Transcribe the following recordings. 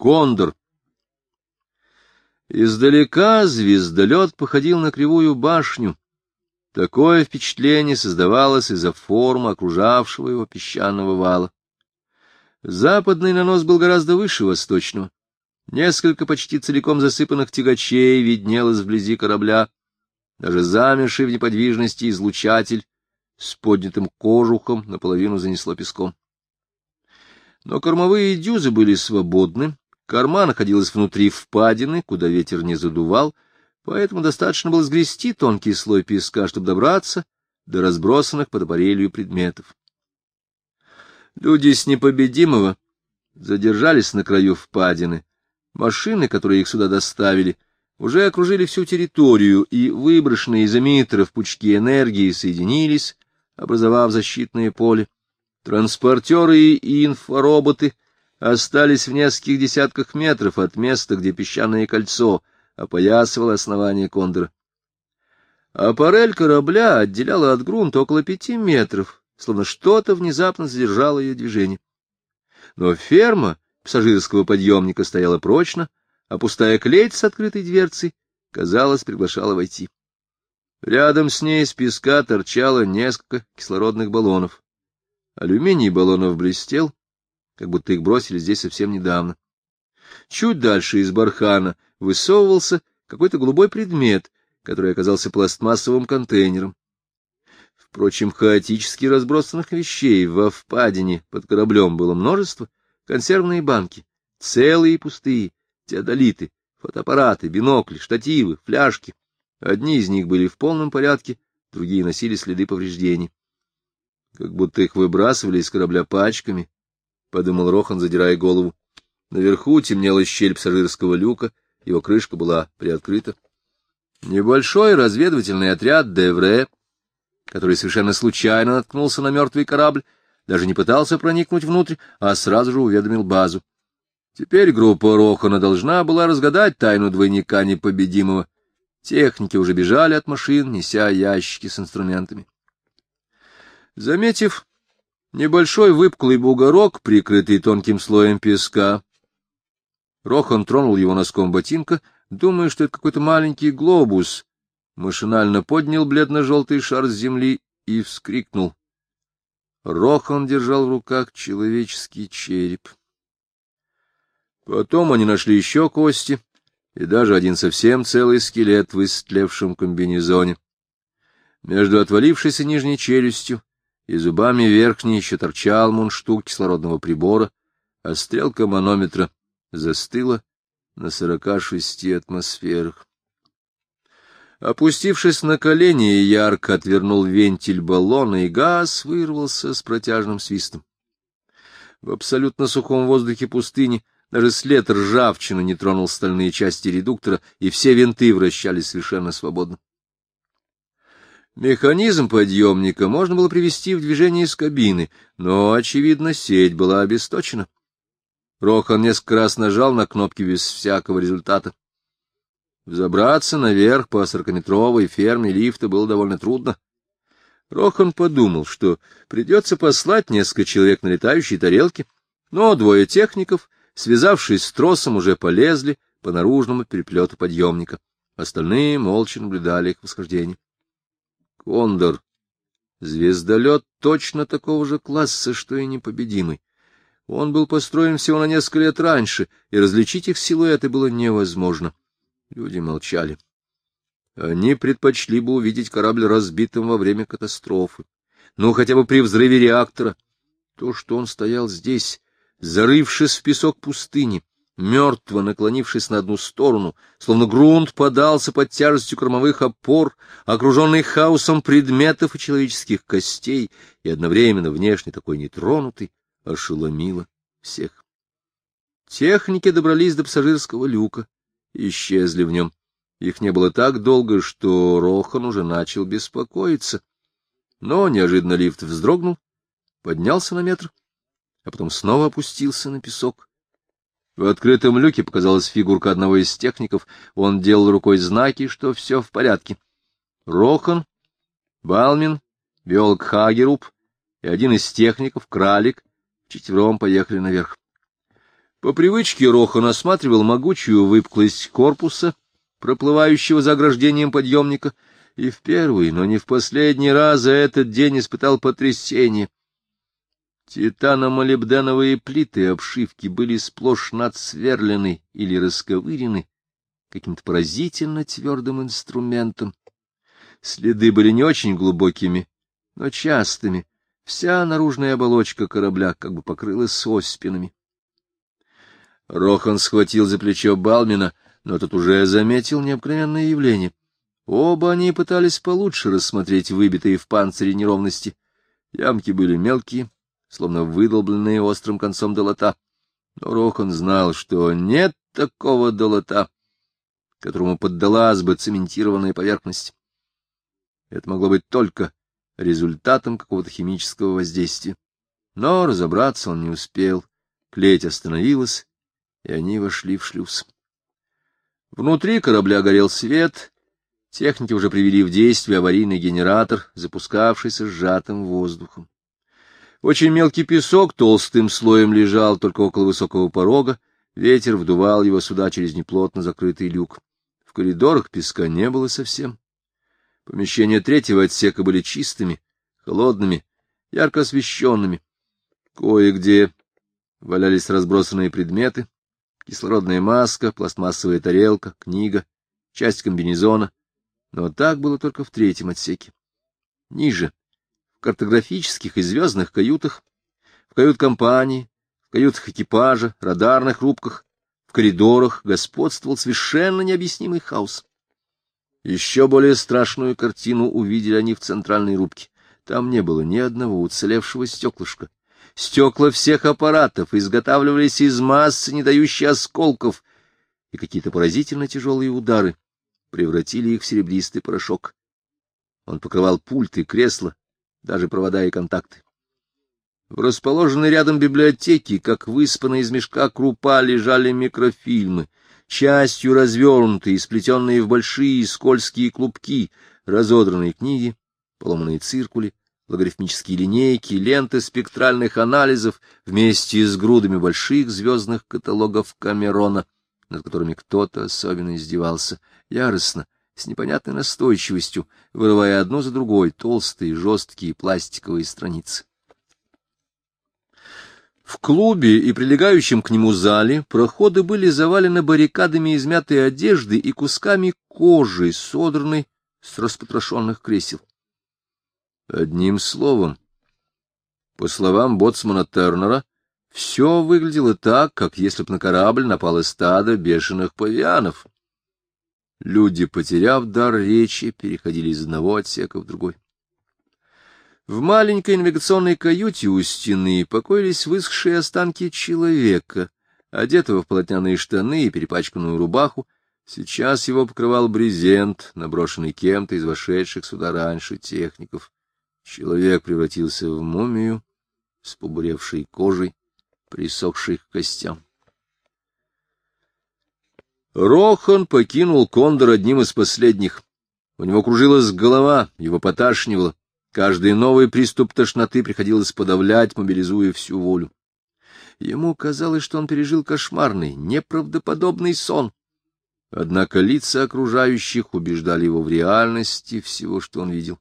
Кондор. Издалека звездолет походил на кривую башню. Такое впечатление создавалось из-за формы окружавшего его песчаного вала. Западный нанос был гораздо выше восточного. Несколько почти целиком засыпанных тягачей виднелось вблизи корабля. Даже замерший в неподвижности излучатель с поднятым кожухом наполовину занесло песком. Но кормовые дюзы были свободны, корма находилась внутри впадины, куда ветер не задувал, поэтому достаточно было сгрести тонкий слой песка, чтобы добраться до разбросанных под аппарелью предметов. Люди с непобедимого задержались на краю впадины. Машины, которые их сюда доставили, уже окружили всю территорию, и выброшенные из эмиттеров пучки энергии соединились, образовав защитное поле. Транспортеры и инфороботы остались в нескольких десятках метров от места, где песчаное кольцо опоясывало основание кондора. Аппарель корабля отделяла от грунта около пяти метров, словно что-то внезапно задержало ее движение. Но ферма пассажирского подъемника стояла прочно, а пустая клеть с открытой дверцей, казалось, приглашала войти. Рядом с ней с песка торчало несколько кислородных баллонов. Алюминий баллонов блестел, как будто их бросили здесь совсем недавно. Чуть дальше из бархана высовывался какой-то голубой предмет, который оказался пластмассовым контейнером. Впрочем, хаотически разбросанных вещей во впадине под кораблем было множество. Консервные банки, целые и пустые, теодолиты, фотоаппараты, бинокли, штативы, фляжки. Одни из них были в полном порядке, другие носили следы повреждений. Как будто их выбрасывали из корабля пачками, — подумал Рохан, задирая голову. Наверху темнела щель пассажирского люка, его крышка была приоткрыта. Небольшой разведывательный отряд Девре который совершенно случайно наткнулся на мертвый корабль, даже не пытался проникнуть внутрь, а сразу же уведомил базу. Теперь группа Рохана должна была разгадать тайну двойника непобедимого. Техники уже бежали от машин, неся ящики с инструментами. Заметив небольшой выпуклый бугорок, прикрытый тонким слоем песка, Рохан тронул его носком ботинка, думая, что это какой-то маленький глобус, машинально поднял бледно-желтый шар с земли и вскрикнул. Рохан держал в руках человеческий череп. Потом они нашли еще кости и даже один совсем целый скелет в истлевшем комбинезоне. Между отвалившейся нижней челюстью и зубами верхней еще торчал мундштук кислородного прибора, а стрелка манометра застыла на сорока шести атмосферах. Опустившись на колени, ярко отвернул вентиль баллона, и газ вырвался с протяжным свистом. В абсолютно сухом воздухе пустыни даже след ржавчины не тронул стальные части редуктора, и все винты вращались совершенно свободно. Механизм подъемника можно было привести в движение из кабины, но, очевидно, сеть была обесточена. Рохан несколько раз нажал на кнопки без всякого результата. Взобраться наверх по сорокаметровой ферме лифта было довольно трудно. Рохан подумал, что придется послать несколько человек на летающие тарелки, но двое техников, связавшись с тросом, уже полезли по наружному переплету подъемника. Остальные молча наблюдали их восхождение. Кондор. Звездолет точно такого же класса, что и непобедимый. Он был построен всего на несколько лет раньше, и различить их силуэты было невозможно. Люди молчали. Они предпочли бы увидеть корабль разбитым во время катастрофы. Ну, хотя бы при взрыве реактора. То, что он стоял здесь, зарывшись в песок пустыни, мертво наклонившись на одну сторону, словно грунт подался под тяжестью кормовых опор, окруженный хаосом предметов и человеческих костей, и одновременно внешне такой нетронутый, ошеломило всех. Техники добрались до пассажирского люка, исчезли в нем. Их не было так долго, что Рохан уже начал беспокоиться. Но неожиданно лифт вздрогнул, поднялся на метр, а потом снова опустился на песок. В открытом люке показалась фигурка одного из техников. Он делал рукой знаки, что все в порядке. Рохан, Балмин, биолог Хагеруб и один из техников, Кралик, четвером поехали наверх. По привычке Рохан осматривал могучую выпуклость корпуса, проплывающего за ограждением подъемника, и в первый, но не в последний раз за этот день испытал потрясение. Титано-молибденовые плиты обшивки были сплошь надсверлены или расковырены каким-то поразительно твердым инструментом. Следы были не очень глубокими, но частыми. Вся наружная оболочка корабля как бы покрылась оспинами. Рохан схватил за плечо Балмина, но тот уже заметил необыкновенное явление. Оба они пытались получше рассмотреть выбитые в панцире неровности. Ямки были мелкие, словно выдолбленные острым концом долота. Но Рохан знал, что нет такого долота, которому поддалась бы цементированная поверхность. Это могло быть только результатом какого-то химического воздействия. Но разобраться он не успел. Плеть остановилась, и они вошли в шлюз. Внутри корабля горел свет, техники уже привели в действие аварийный генератор, запускавшийся сжатым воздухом. Очень мелкий песок толстым слоем лежал только около высокого порога, ветер вдувал его сюда через неплотно закрытый люк. В коридорах песка не было совсем. Помещения третьего отсека были чистыми, холодными, ярко освещенными. Кое-где валялись разбросанные предметы, кислородная маска, пластмассовая тарелка, книга, часть комбинезона. Но так было только в третьем отсеке. Ниже, картографических и звездных каютах, в кают-компании, в каютах экипажа, радарных рубках, в коридорах господствовал совершенно необъяснимый хаос. Еще более страшную картину увидели они в центральной рубке. Там не было ни одного уцелевшего стеклышка. Стекла всех аппаратов изготавливались из массы, не дающей осколков, и какие-то поразительно тяжелые удары превратили их в серебристый порошок. Он покрывал пульты, кресла, даже провода и контакты. В расположенной рядом библиотеке, как выспанные из мешка крупа, лежали микрофильмы, частью развернутые, сплетенные в большие скользкие клубки, разодранные книги, поломанные циркули, логарифмические линейки, ленты спектральных анализов вместе с грудами больших звездных каталогов Камерона, над которыми кто-то особенно издевался, яростно, с непонятной настойчивостью, вырывая одну за другой толстые, жесткие пластиковые страницы. В клубе и прилегающем к нему зале проходы были завалены баррикадами измятой одежды и кусками кожи, содранной с распотрошенных кресел. Одним словом, по словам боцмана Тернера, все выглядело так, как если бы на корабль напало стадо бешеных павианов. Люди, потеряв дар речи, переходили из одного отсека в другой. В маленькой навигационной каюте у стены покоились высохшие останки человека, одетого в полотняные штаны и перепачканную рубаху. Сейчас его покрывал брезент, наброшенный кем-то из вошедших сюда раньше техников. Человек превратился в мумию с побуревшей кожей, присохшей к костям. Рохан покинул Кондор одним из последних. У него кружилась голова, его поташнивало. Каждый новый приступ тошноты приходилось подавлять, мобилизуя всю волю. Ему казалось, что он пережил кошмарный, неправдоподобный сон. Однако лица окружающих убеждали его в реальности всего, что он видел.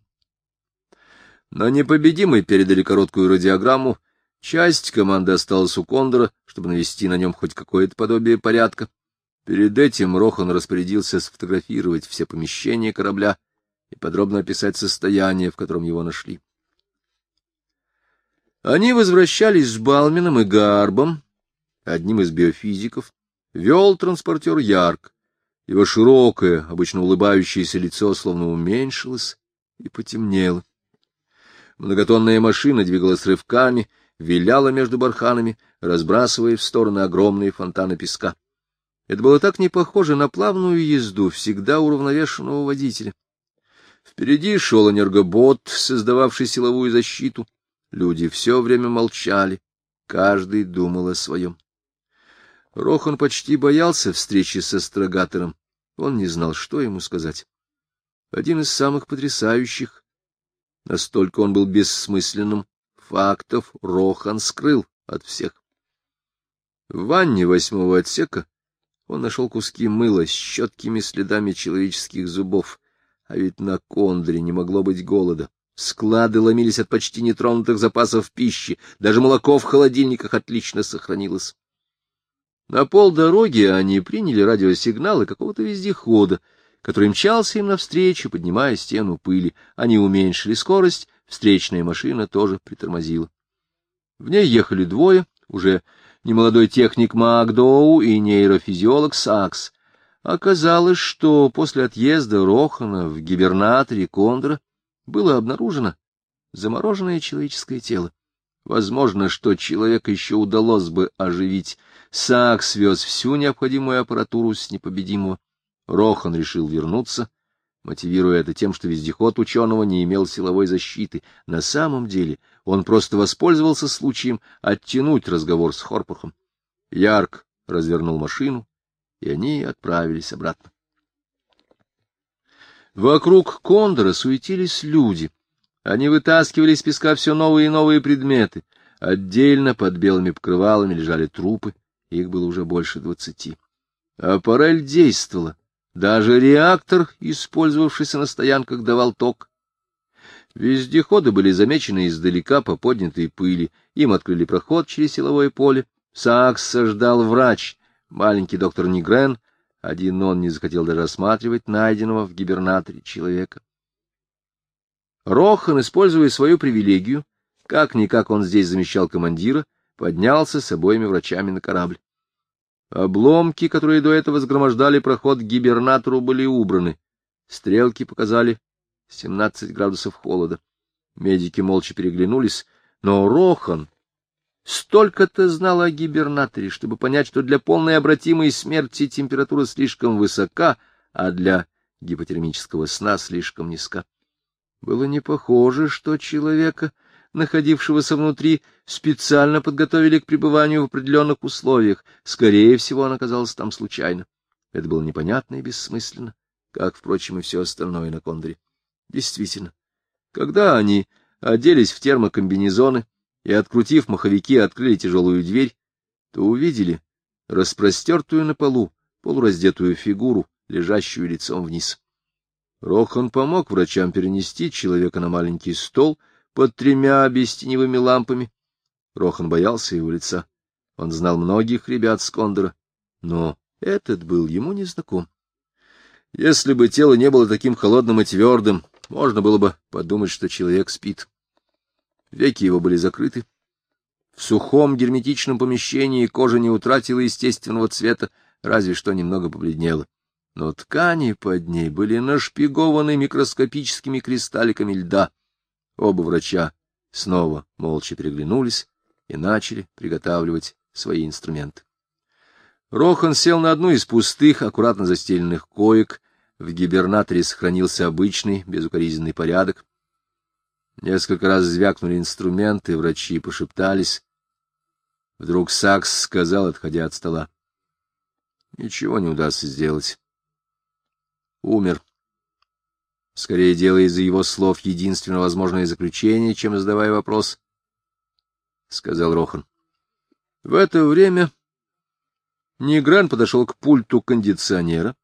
Но непобедимый передали короткую радиограмму, часть команды осталась у Кондора, чтобы навести на нем хоть какое-то подобие порядка. Перед этим Рохан распорядился сфотографировать все помещения корабля и подробно описать состояние, в котором его нашли. Они возвращались с Балмином и Гарбом, одним из биофизиков, вел транспортер Ярк. Его широкое, обычно улыбающееся лицо словно уменьшилось и потемнело. Многотонная машина двигалась рывками, виляла между барханами, разбрасывая в стороны огромные фонтаны песка. Это было так не похоже на плавную езду всегда уравновешенного водителя. Впереди шел энергобот, создававший силовую защиту. Люди все время молчали, каждый думал о своем. Рохан почти боялся встречи с астрогатором. Он не знал, что ему сказать. Один из самых потрясающих Настолько он был бессмысленным, фактов Рохан скрыл от всех. В ванне восьмого отсека он нашел куски мыла с четкими следами человеческих зубов, а ведь на кондре не могло быть голода. Склады ломились от почти нетронутых запасов пищи, даже молоко в холодильниках отлично сохранилось. На полдороги они приняли радиосигналы какого-то вездехода, который мчался им навстречу, поднимая стену пыли. Они уменьшили скорость, встречная машина тоже притормозила. В ней ехали двое, уже немолодой техник Макдоу и нейрофизиолог Сакс. Оказалось, что после отъезда Рохана в гибернаторе Кондора было обнаружено замороженное человеческое тело. Возможно, что человека еще удалось бы оживить. Сакс вез всю необходимую аппаратуру с непобедимого. Рохан решил вернуться, мотивируя это тем, что вездеход ученого не имел силовой защиты. На самом деле он просто воспользовался случаем оттянуть разговор с Хорпухом. Ярк развернул машину, и они отправились обратно. Вокруг кондора суетились люди. Они вытаскивали из песка все новые и новые предметы. Отдельно под белыми покрывалами лежали трупы, их было уже больше двадцати. Аппарель действовала. Даже реактор, использовавшийся на стоянках, давал ток. Вездеходы были замечены издалека по поднятой пыли. Им открыли проход через силовое поле. Сакса ждал врач, маленький доктор Нигрен. Один он не захотел даже осматривать найденного в гибернаторе человека. Рохан, используя свою привилегию, как-никак он здесь замещал командира, поднялся с обоими врачами на корабль. Обломки, которые до этого сгромождали проход к гибернатору, были убраны. Стрелки показали 17 градусов холода. Медики молча переглянулись, но Рохан столько-то знал о гибернаторе, чтобы понять, что для полной обратимой смерти температура слишком высока, а для гипотермического сна слишком низка. Было не похоже, что человека, находившегося внутри, специально подготовили к пребыванию в определенных условиях. Скорее всего, он оказался там случайно. Это было непонятно и бессмысленно, как, впрочем, и все остальное на кондоре. Действительно, когда они оделись в термокомбинезоны и, открутив маховики, открыли тяжелую дверь, то увидели распростертую на полу полураздетую фигуру, лежащую лицом вниз. Рохан помог врачам перенести человека на маленький стол под тремя бестеневыми лампами. Рохан боялся его лица. Он знал многих ребят с Кондора, но этот был ему незнаком. Если бы тело не было таким холодным и твердым, можно было бы подумать, что человек спит. Веки его были закрыты. В сухом герметичном помещении кожа не утратила естественного цвета, разве что немного побледнела. Но ткани под ней были нашпигованы микроскопическими кристалликами льда. Оба врача снова молча переглянулись и начали приготавливать свои инструменты. Рохан сел на одну из пустых, аккуратно застеленных коек, в гибернаторе сохранился обычный, безукоризненный порядок. Несколько раз звякнули инструменты, врачи пошептались. Вдруг Сакс сказал, отходя от стола. — Ничего не удастся сделать. Умер. Скорее делая из его слов единственно возможное заключение, чем задавая вопрос, — сказал Рохан. В это время Нигран подошел к пульту кондиционера,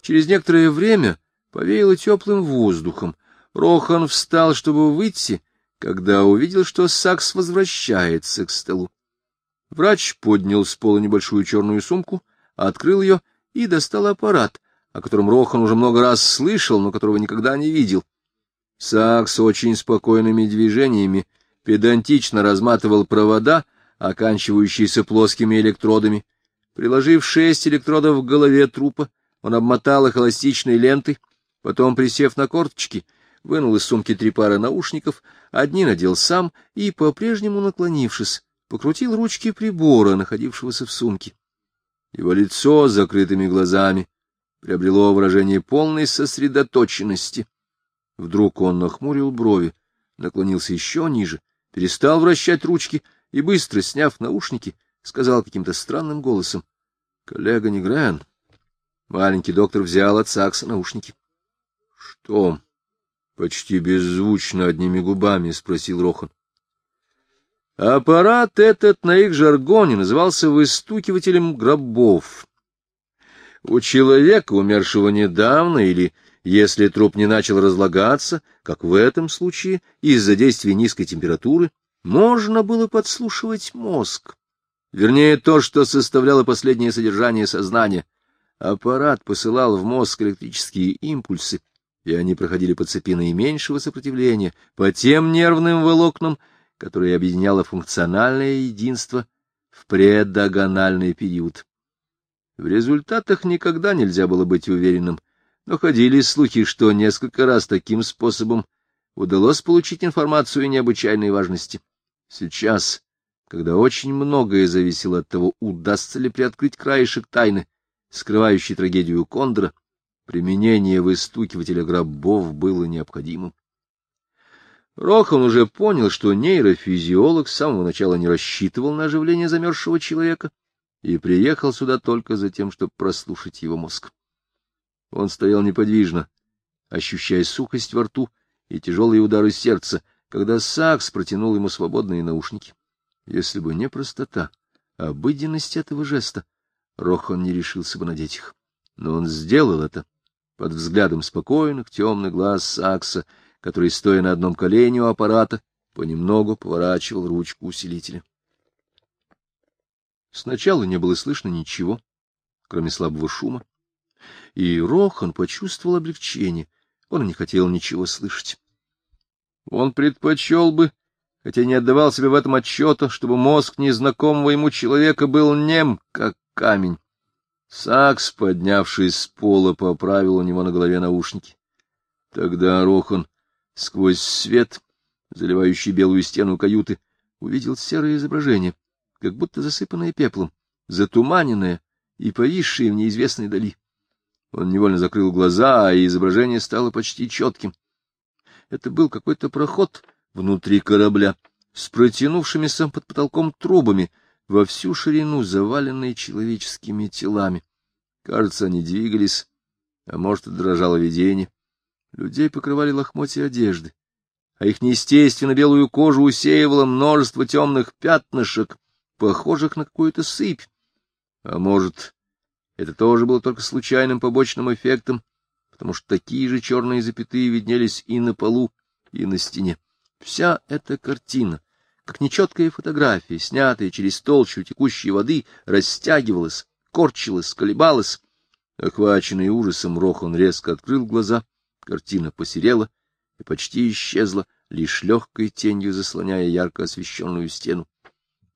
Через некоторое время повеяло теплым воздухом. Рохан встал, чтобы выйти, когда увидел, что Сакс возвращается к столу. Врач поднял с пола небольшую черную сумку, открыл ее и достал аппарат, о котором Рохан уже много раз слышал, но которого никогда не видел. Сакс очень спокойными движениями педантично разматывал провода, оканчивающиеся плоскими электродами. Приложив шесть электродов к голове трупа, он обмотал их эластичной лентой, потом, присев на корточки, вынул из сумки три пары наушников, одни надел сам и, по-прежнему наклонившись, покрутил ручки прибора, находившегося в сумке. Его лицо с закрытыми глазами приобрело выражение полной сосредоточенности. Вдруг он нахмурил брови, наклонился еще ниже, перестал вращать ручки и, быстро сняв наушники, сказал каким-то странным голосом. — Коллега Негрен, Маленький доктор взял от Сакса наушники. — Что? — почти беззвучно одними губами спросил Рохан. Аппарат этот на их жаргоне назывался выстукивателем гробов. У человека, умершего недавно, или если труп не начал разлагаться, как в этом случае, из-за действия низкой температуры, можно было подслушивать мозг. Вернее, то, что составляло последнее содержание сознания. Аппарат посылал в мозг электрические импульсы, и они проходили по цепи наименьшего сопротивления, по тем нервным волокнам, которые объединяло функциональное единство в предогональный период. В результатах никогда нельзя было быть уверенным, но ходили слухи, что несколько раз таким способом удалось получить информацию необычайной важности. Сейчас когда очень многое зависело от того, удастся ли приоткрыть краешек тайны, скрывающей трагедию Кондора, применение выстукивателя гробов было необходимым. Рохан уже понял, что нейрофизиолог с самого начала не рассчитывал на оживление замерзшего человека и приехал сюда только за тем, чтобы прослушать его мозг. Он стоял неподвижно, ощущая сухость во рту и тяжелые удары сердца, когда Сакс протянул ему свободные наушники. Если бы не простота, а обыденность этого жеста, Рохан не решился бы надеть их. Но он сделал это под взглядом спокойных темных глаз Сакса, который, стоя на одном колене у аппарата, понемногу поворачивал ручку усилителя. Сначала не было слышно ничего, кроме слабого шума, и Рохан почувствовал облегчение. Он не хотел ничего слышать. Он предпочел бы хотя не отдавал себе в этом отчета, чтобы мозг незнакомого ему человека был нем, как камень. Сакс, поднявшись с пола, поправил у него на голове наушники. Тогда Рохан сквозь свет, заливающий белую стену каюты, увидел серое изображение, как будто засыпанное пеплом, затуманенное и повисшее в неизвестной дали. Он невольно закрыл глаза, а изображение стало почти четким. Это был какой-то проход внутри корабля, с протянувшимися под потолком трубами, во всю ширину заваленные человеческими телами. Кажется, они двигались, а может, и дрожало видение. Людей покрывали лохмотья одежды, а их неестественно белую кожу усеивало множество темных пятнышек, похожих на какую-то сыпь. А может, это тоже было только случайным побочным эффектом, потому что такие же черные запятые виднелись и на полу, и на стене. Вся эта картина, как нечеткая фотография, снятая через толщу текущей воды, растягивалась, корчилась, колебалась. Охваченный ужасом, Рохан резко открыл глаза, картина посерела и почти исчезла, лишь легкой тенью заслоняя ярко освещенную стену.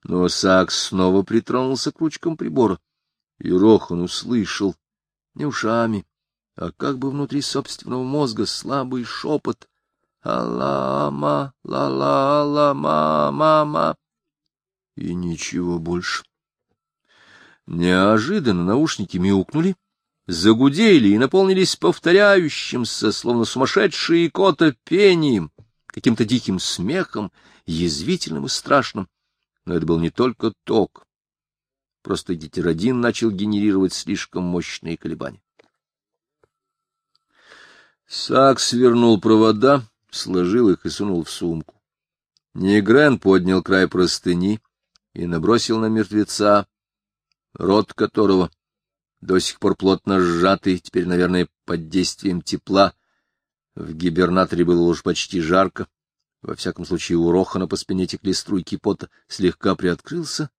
Но Сакс снова притронулся к ручкам прибора, и Рохан услышал, не ушами, а как бы внутри собственного мозга слабый шепот, Алама, ла-ла, ла-ма, мама. И ничего больше. Неожиданно наушники мяукнули, загудели и наполнились повторяющимся, словно сумасшедшие кота, пением, каким-то диким смехом, язвительным и страшным. Но это был не только ток. Просто гетеродин начал генерировать слишком мощные колебания. Сакс свернул провода, сложил их и сунул в сумку. Негрен поднял край простыни и набросил на мертвеца, рот которого, до сих пор плотно сжатый, теперь, наверное, под действием тепла, в гибернаторе было уж почти жарко, во всяком случае у Рохана по спине текли струйки пота, слегка приоткрылся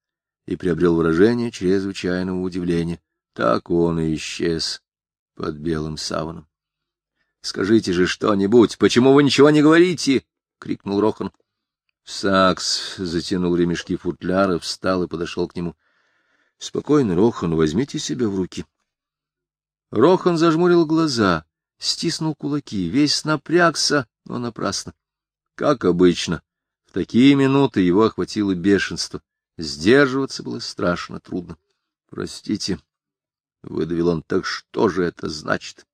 и приобрел выражение чрезвычайного удивления. Так он и исчез под белым саваном. — Скажите же что-нибудь, почему вы ничего не говорите? — крикнул Рохан. Сакс затянул ремешки футляра, встал и подошел к нему. — Спокойно, Рохан, возьмите себя в руки. Рохан зажмурил глаза, стиснул кулаки, весь напрягся, но напрасно. Как обычно, в такие минуты его охватило бешенство. Сдерживаться было страшно трудно. — Простите, — выдавил он, — так что же это значит?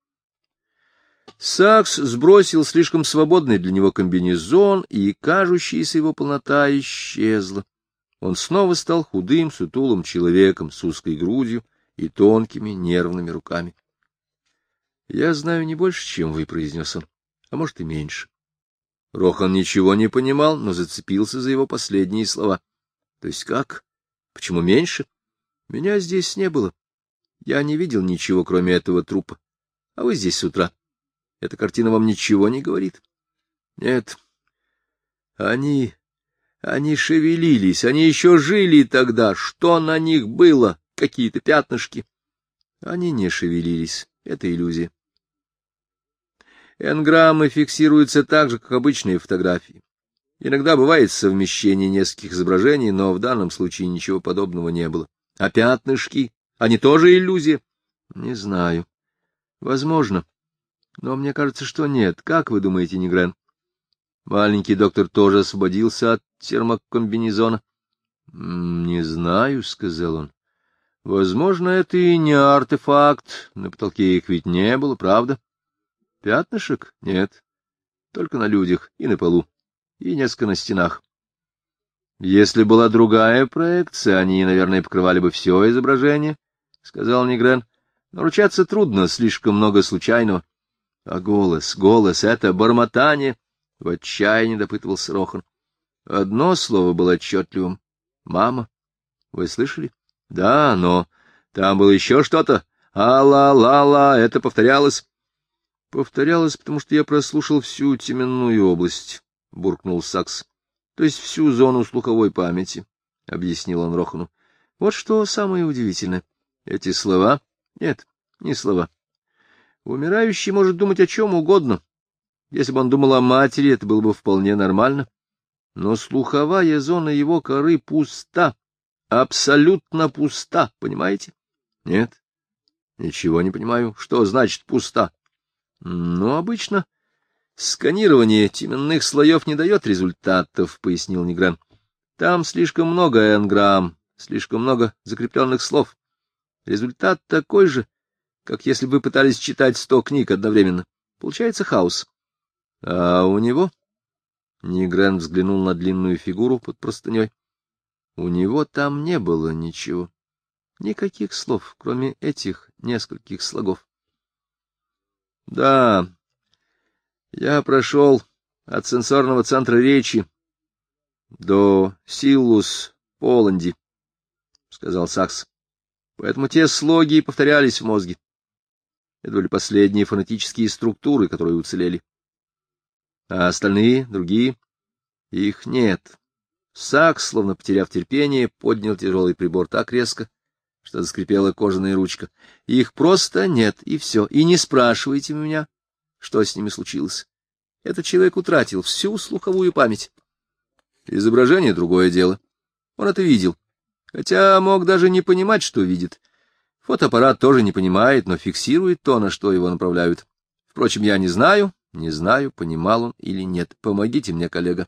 Сакс сбросил слишком свободный для него комбинезон, и кажущаяся его полнота исчезла. Он снова стал худым, сутулым человеком с узкой грудью и тонкими нервными руками. — Я знаю не больше, чем вы, — произнес он, — а может и меньше. Рохан ничего не понимал, но зацепился за его последние слова. — То есть как? Почему меньше? Меня здесь не было. Я не видел ничего, кроме этого трупа. А вы здесь с утра. Эта картина вам ничего не говорит? Нет. Они... Они шевелились, они еще жили тогда. Что на них было? Какие-то пятнышки. Они не шевелились. Это иллюзия. Энграммы фиксируются так же, как обычные фотографии. Иногда бывает совмещение нескольких изображений, но в данном случае ничего подобного не было. А пятнышки? Они тоже иллюзия? Не знаю. Возможно. Но мне кажется, что нет. Как вы думаете, Негрен? Маленький доктор тоже освободился от термокомбинезона. — Не знаю, — сказал он. — Возможно, это и не артефакт. На потолке их ведь не было, правда? Пятнышек? Нет. Только на людях и на полу. И несколько на стенах. Если была другая проекция, они, наверное, покрывали бы все изображение, — сказал Негрен. Но ручаться трудно, слишком много случайного. А голос, голос — это бормотание, — в отчаянии допытывался Рохан. Одно слово было отчетливым. Мама. Вы слышали? Да, но там было еще что-то. А-ла-ла-ла, это повторялось. Повторялось, потому что я прослушал всю теменную область, — буркнул Сакс. То есть всю зону слуховой памяти, — объяснил он Рохану. Вот что самое удивительное. Эти слова... Нет, не слова. Умирающий может думать о чем угодно. Если бы он думал о матери, это было бы вполне нормально. Но слуховая зона его коры пуста, абсолютно пуста, понимаете? Нет, ничего не понимаю. Что значит пуста? Ну, обычно сканирование теменных слоев не дает результатов, — пояснил Негран. Там слишком много энграмм, слишком много закрепленных слов. Результат такой же, как если бы пытались читать сто книг одновременно. Получается хаос. А у него Нигрен взглянул на длинную фигуру под простыней. У него там не было ничего. Никаких слов, кроме этих нескольких слогов. Да, я прошел от сенсорного центра речи до Силус Поланди, — сказал Сакс. Поэтому те слоги повторялись в мозге. Это были последние фонетические структуры, которые уцелели. А остальные, другие, их нет. Сакс, словно потеряв терпение, поднял тяжелый прибор так резко, что заскрипела кожаная ручка. Их просто нет, и все. И не спрашивайте меня, что с ними случилось. Этот человек утратил всю слуховую память. Изображение — другое дело. Он это видел, хотя мог даже не понимать, что видит. Фотоаппарат тоже не понимает, но фиксирует то, на что его направляют. Впрочем, я не знаю, не знаю, понимал он или нет. Помогите мне, коллега.